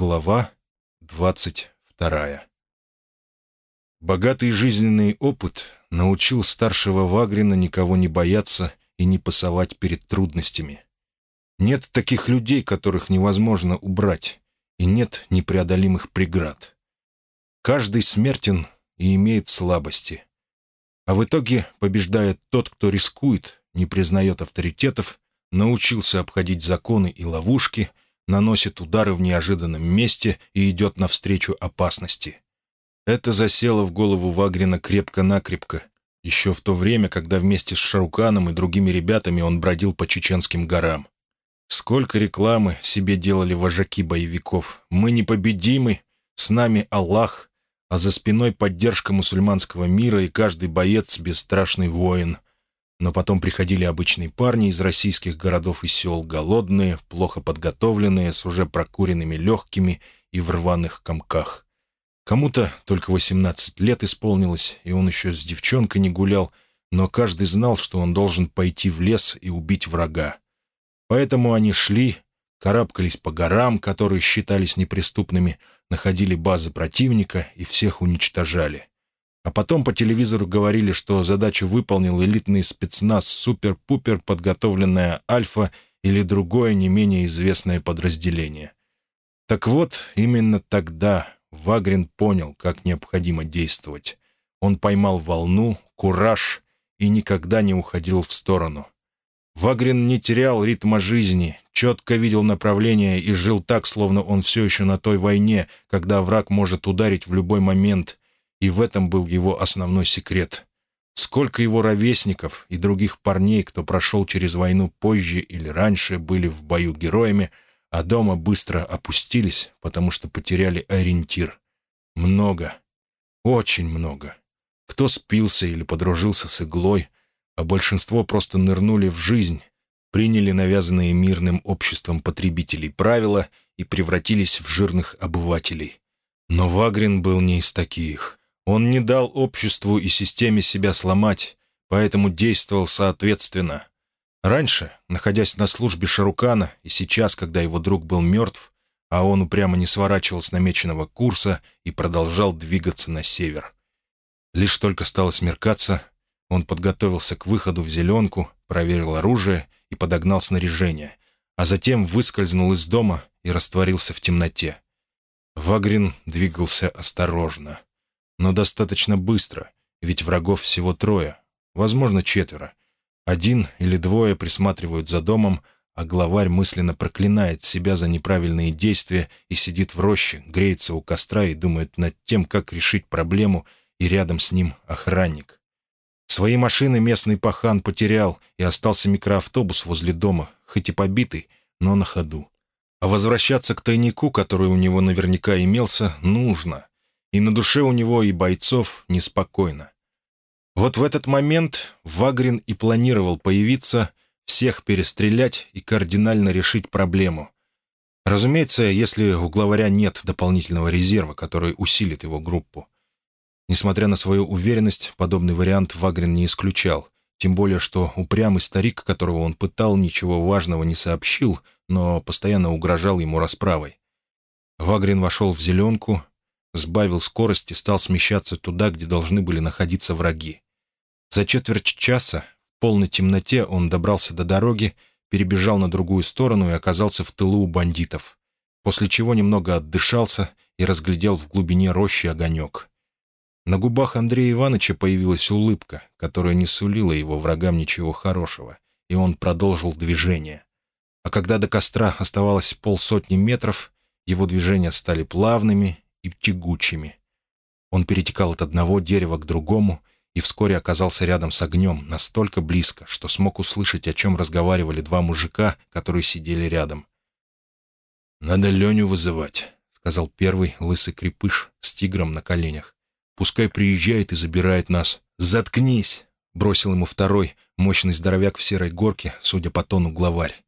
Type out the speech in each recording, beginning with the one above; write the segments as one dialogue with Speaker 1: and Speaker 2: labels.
Speaker 1: Глава двадцать вторая Богатый жизненный опыт научил старшего Вагрина никого не бояться и не пасовать перед трудностями. Нет таких людей, которых невозможно убрать, и нет непреодолимых преград. Каждый смертен и имеет слабости. А в итоге побеждает тот, кто рискует, не признает авторитетов, научился обходить законы и ловушки, наносит удары в неожиданном месте и идет навстречу опасности. Это засело в голову Вагрина крепко-накрепко, еще в то время, когда вместе с Шаруканом и другими ребятами он бродил по чеченским горам. Сколько рекламы себе делали вожаки боевиков. «Мы непобедимы», «С нами Аллах», а за спиной поддержка мусульманского мира и каждый боец — бесстрашный воин. Но потом приходили обычные парни из российских городов и сел, голодные, плохо подготовленные, с уже прокуренными легкими и в рваных комках. Кому-то только 18 лет исполнилось, и он еще с девчонкой не гулял, но каждый знал, что он должен пойти в лес и убить врага. Поэтому они шли, карабкались по горам, которые считались неприступными, находили базы противника и всех уничтожали. А потом по телевизору говорили, что задачу выполнил элитный спецназ «Супер-пупер», подготовленная «Альфа» или другое не менее известное подразделение. Так вот, именно тогда Вагрин понял, как необходимо действовать. Он поймал волну, кураж и никогда не уходил в сторону. Вагрин не терял ритма жизни, четко видел направление и жил так, словно он все еще на той войне, когда враг может ударить в любой момент, и в этом был его основной секрет. Сколько его ровесников и других парней, кто прошел через войну позже или раньше, были в бою героями — а дома быстро опустились, потому что потеряли ориентир. Много. Очень много. Кто спился или подружился с иглой, а большинство просто нырнули в жизнь, приняли навязанные мирным обществом потребителей правила и превратились в жирных обывателей. Но Вагрин был не из таких. Он не дал обществу и системе себя сломать, поэтому действовал соответственно. Раньше, находясь на службе Шарукана, и сейчас, когда его друг был мертв, а он упрямо не сворачивал с намеченного курса и продолжал двигаться на север. Лишь только стало смеркаться, он подготовился к выходу в зеленку, проверил оружие и подогнал снаряжение, а затем выскользнул из дома и растворился в темноте. Вагрин двигался осторожно, но достаточно быстро, ведь врагов всего трое, возможно, четверо, один или двое присматривают за домом, а главарь мысленно проклинает себя за неправильные действия и сидит в роще, греется у костра и думает над тем, как решить проблему, и рядом с ним охранник. Свои машины местный пахан потерял, и остался микроавтобус возле дома, хоть и побитый, но на ходу. А возвращаться к тайнику, который у него наверняка имелся, нужно. И на душе у него и бойцов неспокойно. Вот в этот момент Вагрин и планировал появиться, всех перестрелять и кардинально решить проблему. Разумеется, если у главаря нет дополнительного резерва, который усилит его группу. Несмотря на свою уверенность, подобный вариант Вагрин не исключал, тем более что упрямый старик, которого он пытал, ничего важного не сообщил, но постоянно угрожал ему расправой. Вагрин вошел в зеленку, сбавил скорость и стал смещаться туда, где должны были находиться враги. За четверть часа в полной темноте он добрался до дороги, перебежал на другую сторону и оказался в тылу у бандитов, после чего немного отдышался и разглядел в глубине рощи огонек. На губах Андрея Ивановича появилась улыбка, которая не сулила его врагам ничего хорошего, и он продолжил движение. А когда до костра оставалось полсотни метров, его движения стали плавными и тягучими. Он перетекал от одного дерева к другому и вскоре оказался рядом с огнем, настолько близко, что смог услышать, о чем разговаривали два мужика, которые сидели рядом. «Надо Леню вызывать», — сказал первый лысый крепыш с тигром на коленях. «Пускай приезжает и забирает нас». «Заткнись!» — бросил ему второй, мощный здоровяк в серой горке, судя по тону главарь.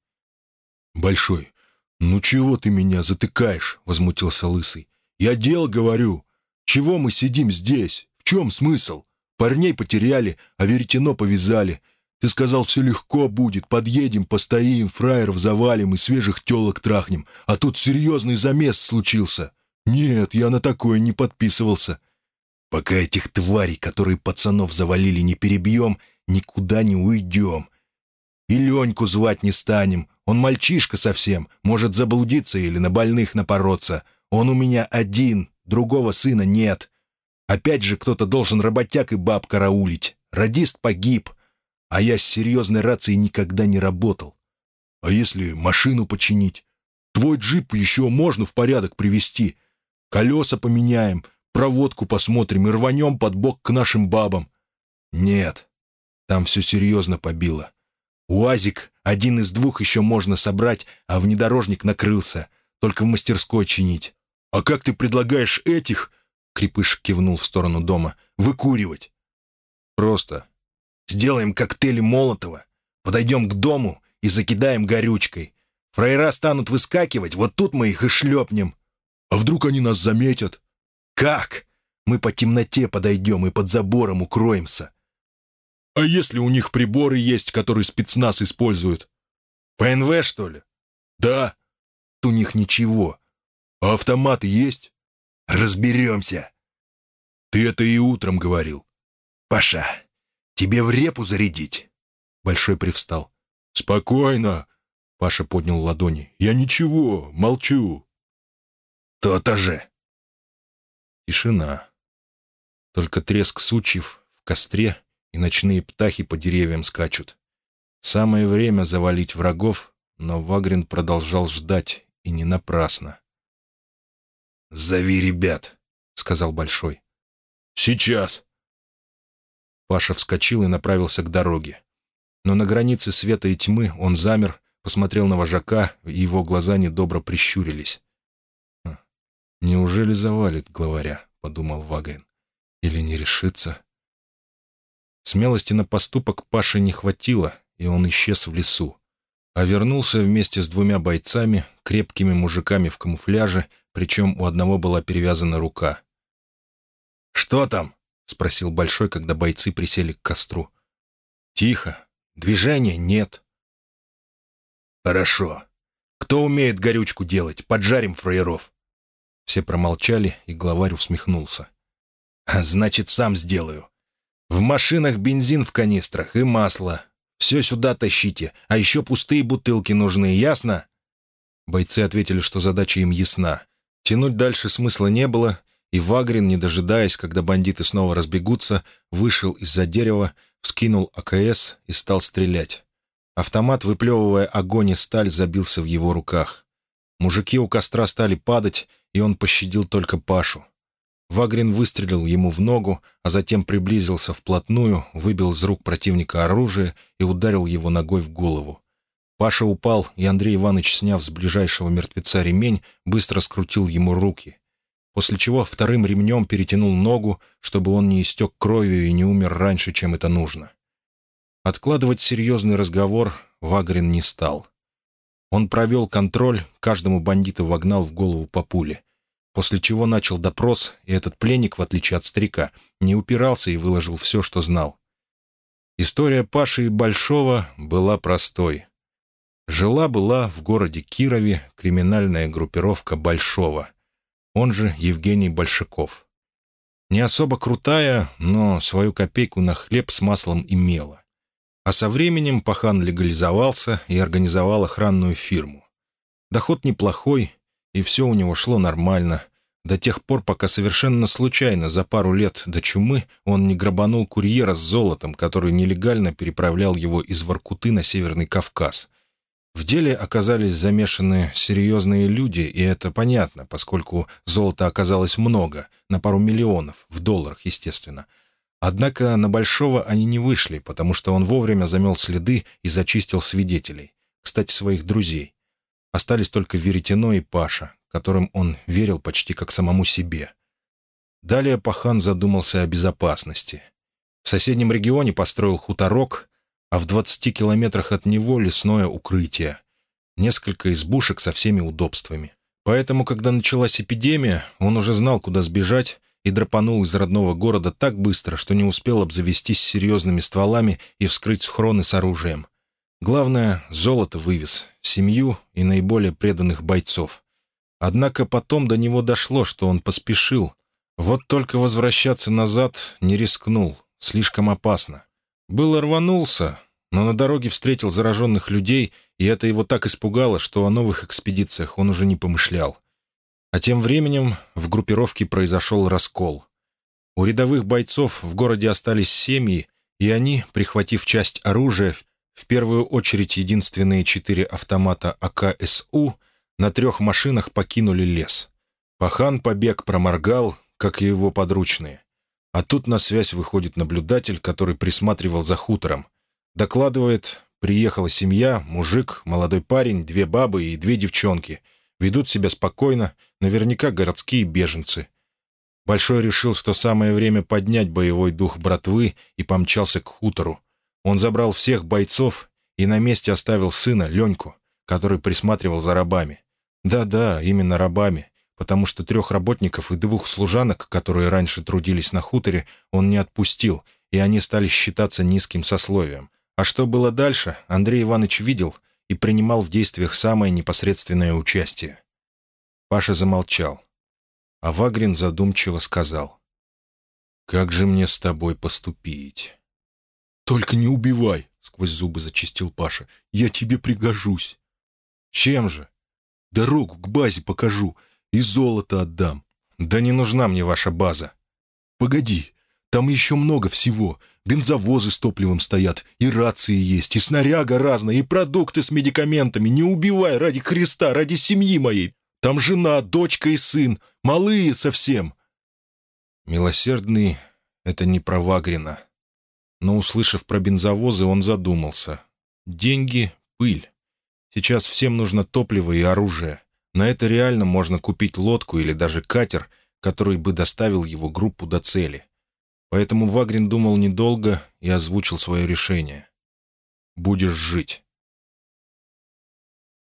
Speaker 1: «Большой, ну чего ты меня затыкаешь?» — возмутился лысый. «Я дел говорю. Чего мы сидим здесь? В чем смысл? Парней потеряли, а веретено повязали.
Speaker 2: Ты сказал, все легко будет, подъедем, постоим, фраеров завалим и свежих телок трахнем, а тут серьезный замес случился. Нет, я на такое не подписывался. Пока этих тварей, которые пацанов завалили, не перебьем, никуда не уйдем. И Леньку звать не станем, он мальчишка совсем, может заблудиться или на больных напороться. Он у меня один, другого сына нет. Опять же кто-то должен работяг и баб караулить. Радист погиб, а я с серьезной рацией никогда не работал. А если машину починить? Твой джип еще можно в порядок привести. Колеса поменяем, проводку посмотрим и рванем под бок к нашим бабам. Нет, там все серьезно побило. УАЗик один из двух еще можно собрать, а внедорожник накрылся. Только в мастерской чинить. А как ты предлагаешь этих, Крепыш кивнул в сторону дома, выкуривать? Просто. Сделаем коктейли Молотова, подойдем к дому и закидаем горючкой. Фраера станут выскакивать, вот тут мы их и шлепнем. А вдруг они нас заметят? Как? Мы по темноте подойдем и под забором укроемся. А если у них приборы есть, которые спецназ используют? ПНВ, что ли? Да. У них ничего. А автоматы есть? Разберемся. Ты это и утром говорил. Паша, тебе в репу зарядить? Большой привстал. Спокойно. Паша поднял ладони. Я ничего, молчу. То-то же. Тишина. Только треск сучьев в костре и ночные птахи по деревьям скачут. Самое время завалить врагов, но Вагрин продолжал ждать, и не напрасно. «Зови ребят», — сказал Большой. «Сейчас». Паша вскочил и направился к дороге. Но на границе света и тьмы он замер, посмотрел на вожака, и его глаза недобро прищурились. «Хм, «Неужели завалит главаря?» — подумал Вагрин. «Или не решится?» Смелости на поступок Паше не хватило, и он исчез в лесу. А вернулся вместе с двумя бойцами, крепкими мужиками в камуфляже, причем у одного была перевязана рука. «Что там?» — спросил Большой, когда бойцы присели к костру. «Тихо. Движения нет». «Хорошо. Кто умеет горючку делать? Поджарим фраеров». Все промолчали, и главарь усмехнулся. «Значит, сам сделаю. В машинах бензин в канистрах и масло. Все сюда тащите, а еще пустые бутылки нужны, ясно?» Бойцы ответили, что задача им ясна. Тянуть дальше смысла не было, и Вагрин, не дожидаясь, когда бандиты снова разбегутся, вышел из-за дерева, вскинул АКС и стал стрелять. Автомат, выплевывая огонь и сталь, забился в его руках. Мужики у костра стали падать, и он пощадил только Пашу. Вагрин выстрелил ему в ногу, а затем приблизился вплотную, выбил из рук противника оружие и ударил его ногой в голову. Паша упал, и Андрей Иванович, сняв с ближайшего мертвеца ремень, быстро скрутил ему руки. После чего вторым ремнем перетянул ногу, чтобы он не истек кровью и не умер раньше, чем это нужно. Откладывать серьезный разговор Вагрин не стал. Он провел контроль, каждому бандиту вогнал в голову по пуле — после чего начал допрос, и этот пленник, в отличие от старика, не упирался и выложил все, что знал. История Паши и Большого была простой. Жила-была в городе Кирове криминальная группировка Большого, он же Евгений Большаков. Не особо крутая, но свою копейку на хлеб с маслом имела. А со временем Пахан легализовался и организовал охранную фирму. Доход неплохой, и все у него шло нормально, до тех пор, пока совершенно случайно за пару лет до чумы он не грабанул курьера с золотом, который нелегально переправлял его из Воркуты на Северный Кавказ. В деле оказались замешаны серьезные люди, и это понятно, поскольку золота оказалось много, на пару миллионов, в долларах, естественно. Однако на Большого они не вышли, потому что он вовремя замел следы и зачистил свидетелей, кстати, своих друзей. Остались только Веретено и Паша, которым он верил почти как самому себе. Далее Пахан задумался о безопасности. В соседнем регионе построил хуторок, а в 20 километрах от него лесное укрытие. Несколько избушек со всеми удобствами. Поэтому, когда началась эпидемия, он уже знал, куда сбежать,
Speaker 1: и драпанул из родного города так быстро, что не успел обзавестись серьезными стволами и вскрыть схроны с оружием. Главное, золото вывез, семью и наиболее преданных бойцов. Однако потом до него дошло, что он поспешил. Вот только возвращаться назад не рискнул, слишком опасно. Было рванулся, но на дороге встретил зараженных людей, и это его так испугало, что о новых экспедициях он уже не помышлял. А тем временем в группировке произошел раскол. У рядовых бойцов в городе остались семьи, и они, прихватив часть оружия, в первую очередь единственные четыре автомата АКСУ, на трех машинах покинули лес. Пахан побег проморгал, как и его подручные. А тут на связь выходит наблюдатель, который присматривал за хутором. Докладывает, приехала семья, мужик, молодой парень, две бабы и две девчонки. Ведут себя спокойно, наверняка городские беженцы. Большой решил, что самое время поднять боевой дух братвы и помчался к хутору. Он забрал всех бойцов и на месте оставил сына, Леньку, который присматривал за рабами. Да-да, именно рабами, потому что трех работников и двух служанок, которые раньше трудились на хуторе, он не отпустил, и они стали считаться низким сословием. А что было дальше, Андрей Иванович видел и принимал в действиях самое непосредственное участие. Паша замолчал. А Вагрин задумчиво сказал. «Как же мне с тобой поступить?»
Speaker 2: «Только не убивай!» — сквозь зубы зачистил Паша. «Я тебе пригожусь!»
Speaker 1: «Чем же?»
Speaker 2: «Дорогу к базе покажу и золото отдам».
Speaker 1: «Да не нужна мне ваша база».
Speaker 2: «Погоди, там еще много всего. Бензовозы с топливом стоят, и рации есть, и снаряга разная, и продукты с медикаментами. Не убивай ради Христа, ради семьи моей. Там жена, дочка и сын, малые совсем».
Speaker 1: Милосердный — это не про Вагрина. Но, услышав про бензовозы, он задумался. Деньги — пыль. Сейчас всем нужно топливо и оружие. На это реально можно купить лодку или даже катер, который бы доставил его группу до цели. Поэтому Вагрин думал недолго и озвучил свое решение. «Будешь жить».